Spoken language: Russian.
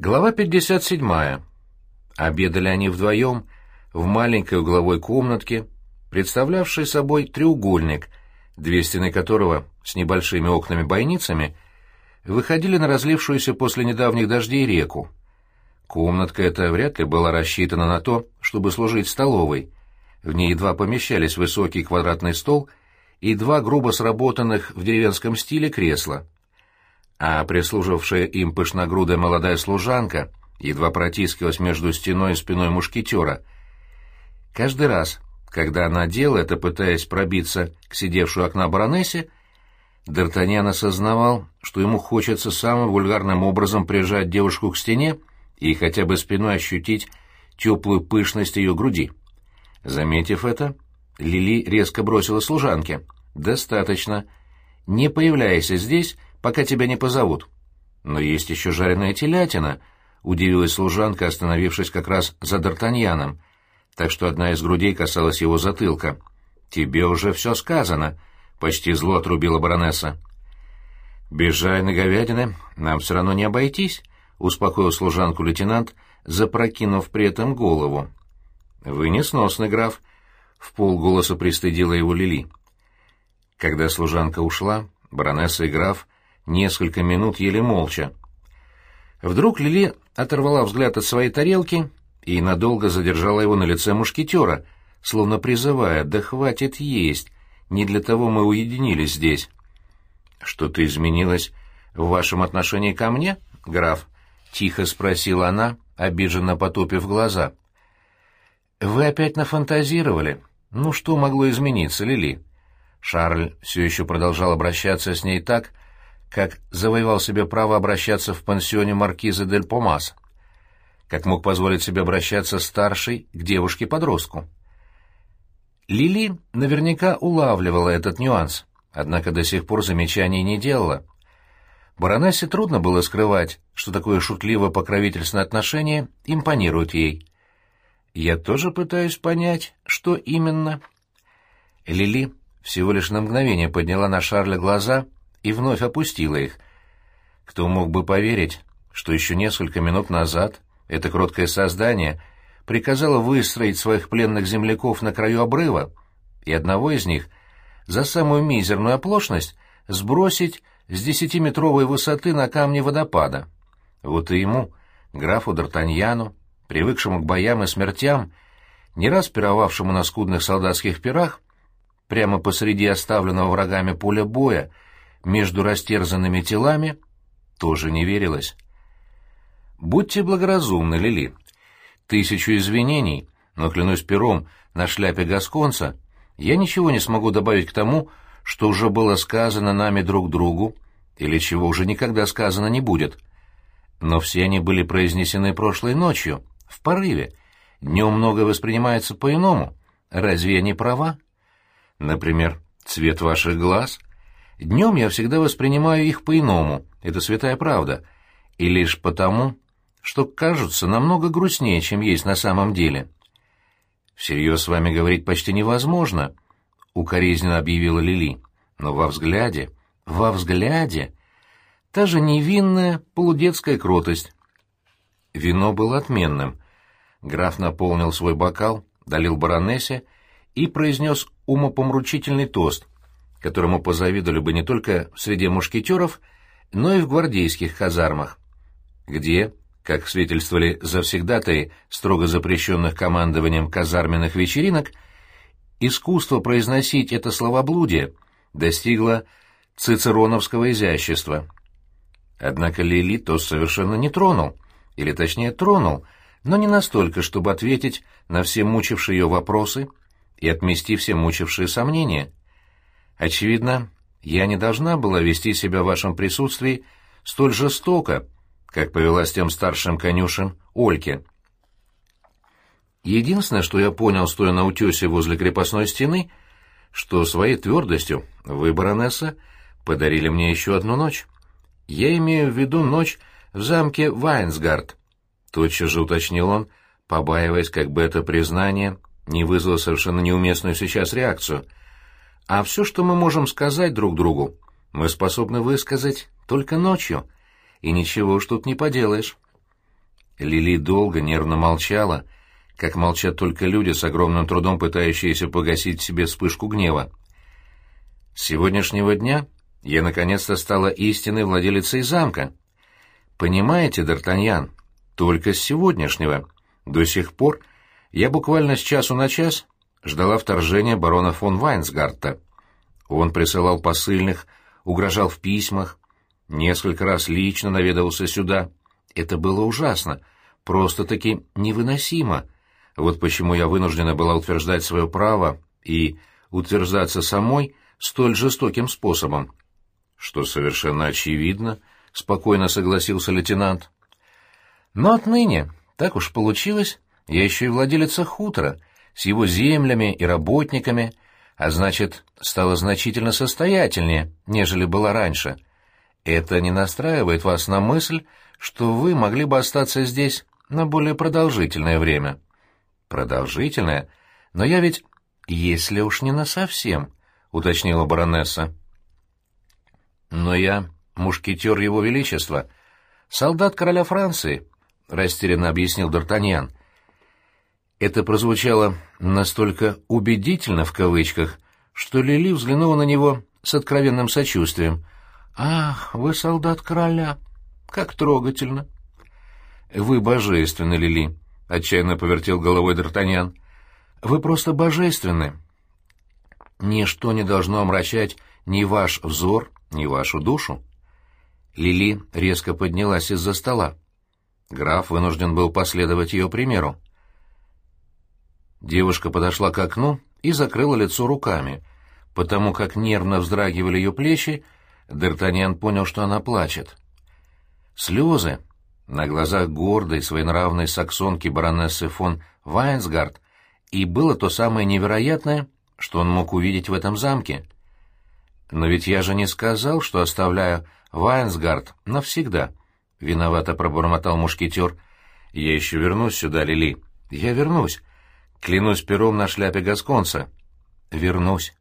Глава 57. Обедали они вдвоем в маленькой угловой комнатке, представлявшей собой треугольник, две стены которого с небольшими окнами-бойницами выходили на разлившуюся после недавних дождей реку. Комнатка эта вряд ли была рассчитана на то, чтобы служить столовой. В ней едва помещались высокий квадратный стол и два грубо сработанных в деревенском стиле кресла а прислуживавшая им пышногрудая молодая служанка едва протискивалась между стеной и спиной мушкетера. Каждый раз, когда она делала это, пытаясь пробиться к сидевшей у окна баронессе, Д'Артаньян осознавал, что ему хочется самым вульгарным образом прижать девушку к стене и хотя бы спиной ощутить теплую пышность ее груди. Заметив это, Лили резко бросила служанке. «Достаточно. Не появляйся здесь, пока тебя не позовут. Но есть еще жареная телятина, — удивилась служанка, остановившись как раз за Д'Артаньяном, так что одна из грудей касалась его затылка. «Тебе уже все сказано», — почти зло отрубила баронесса. «Без жареной говядины нам все равно не обойтись», — успокоил служанку лейтенант, запрокинув при этом голову. «Вы несносный, граф», — в полголоса пристыдила его Лили. Когда служанка ушла, баронесса и граф несколько минут ели молча. Вдруг Лили оторвала взгляд от своей тарелки и надолго задержала его на лице мушкетера, словно призывая «Да хватит есть! Не для того мы уединились здесь!» «Что-то изменилось в вашем отношении ко мне, граф?» — тихо спросила она, обиженно потупив глаза. «Вы опять нафантазировали? Ну что могло измениться, Лили?» Шарль все еще продолжал обращаться с ней так, как завоевал себе право обращаться в пансионе маркиза Дель Помас, как мог позволить себе обращаться старший к девушке-подростку. Лили наверняка улавливала этот нюанс, однако до сих пор замечаний не делала. Баронессе трудно было скрывать, что такое шутливо-покровительственное отношение импонирует ей. «Я тоже пытаюсь понять, что именно...» Лили всего лишь на мгновение подняла на Шарля глаза и вновь опустила их. Кто мог бы поверить, что еще несколько минут назад это кроткое создание приказало выстроить своих пленных земляков на краю обрыва, и одного из них за самую мизерную оплошность сбросить с десятиметровой высоты на камни водопада. Вот и ему, графу Д'Артаньяну, привыкшему к боям и смертям, не раз пировавшему на скудных солдатских пирах, прямо посреди оставленного врагами поля боя, между растерзанными телами, тоже не верилось. «Будьте благоразумны, Лили. Тысячу извинений, но, клянусь пером, на шляпе Гасконца я ничего не смогу добавить к тому, что уже было сказано нами друг другу, или чего уже никогда сказано не будет. Но все они были произнесены прошлой ночью, в порыве. Днем многое воспринимается по-иному. Разве я не права? Например, цвет ваших глаз — Днем я всегда воспринимаю их по-иному, это святая правда, и лишь потому, что кажутся намного грустнее, чем есть на самом деле. «Всерьез с вами говорить почти невозможно», — укоризненно объявила Лили. «Но во взгляде, во взгляде...» Та же невинная полудетская кротость. Вино было отменным. Граф наполнил свой бокал, долил баронессе и произнес умопомручительный тост — которому позавидовали бы не только в среде мушкетеров, но и в гвардейских казармах, где, как свидетельствовали завсегдатаи строго запрещенных командованием казарменных вечеринок, искусство произносить это словоблудие достигло цицероновского изящества. Однако Лили то совершенно не тронул, или точнее тронул, но не настолько, чтобы ответить на все мучившие ее вопросы и отмести все мучившие сомнения. Очевидно, я не должна была вести себя в вашем присутствии столь жестоко, как повела с тем старшим конюшем Ольке. Единственное, что я понял, стоя на утесе возле крепостной стены, что своей твердостью вы, баронесса, подарили мне еще одну ночь. Я имею в виду ночь в замке Вайнсгард. Тотчас же уточнил он, побаиваясь, как бы это признание не вызвало совершенно неуместную сейчас реакцию — а все, что мы можем сказать друг другу, мы способны высказать только ночью, и ничего уж тут не поделаешь. Лили долго нервно молчала, как молчат только люди с огромным трудом пытающиеся погасить в себе вспышку гнева. С сегодняшнего дня я наконец-то стала истинной владелицей замка. Понимаете, Д'Артаньян, только с сегодняшнего. До сих пор я буквально с часу на час ждала вторжения барона фон Вайнсгарта. Он присылал посыльных, угрожал в письмах, несколько раз лично наведывался сюда. Это было ужасно, просто-таки невыносимо. Вот почему я вынуждена была утверждать свое право и утверждаться самой столь жестоким способом. Что совершенно очевидно, — спокойно согласился лейтенант. Но отныне, так уж получилось, я еще и владелица хутора, с его землями и работниками, а значит, стала значительно состоятельнее, нежели была раньше. Это не настраивает вас на мысль, что вы могли бы остаться здесь на более продолжительное время. Продолжительное? Но я ведь... Если уж не на совсем, — уточнила баронесса. Но я мушкетер его величества, солдат короля Франции, — растерянно объяснил Д'Артаньян. Это прозвучало настолько «убедительно» в кавычках, что Лили взглянула на него с откровенным сочувствием. «Ах, вы солдат короля! Как трогательно!» «Вы божественны, Лили!» — отчаянно повертел головой Д'Артаньян. «Вы просто божественны!» «Ничто не должно омрачать ни ваш взор, ни вашу душу!» Лили резко поднялась из-за стола. Граф вынужден был последовать ее примеру. Девушка подошла к окну и закрыла лицо руками. Потому как нервно вздрагивали ее плечи, Д'Артаньян понял, что она плачет. Слезы на глазах гордой, своенравной саксонки баронессы фон Вайнсгард, и было то самое невероятное, что он мог увидеть в этом замке. «Но ведь я же не сказал, что оставляю Вайнсгард навсегда», — виновато пробормотал мушкетер. «Я еще вернусь сюда, Лили. Я вернусь. Клянусь пером на шляпе Гасконца. Вернусь.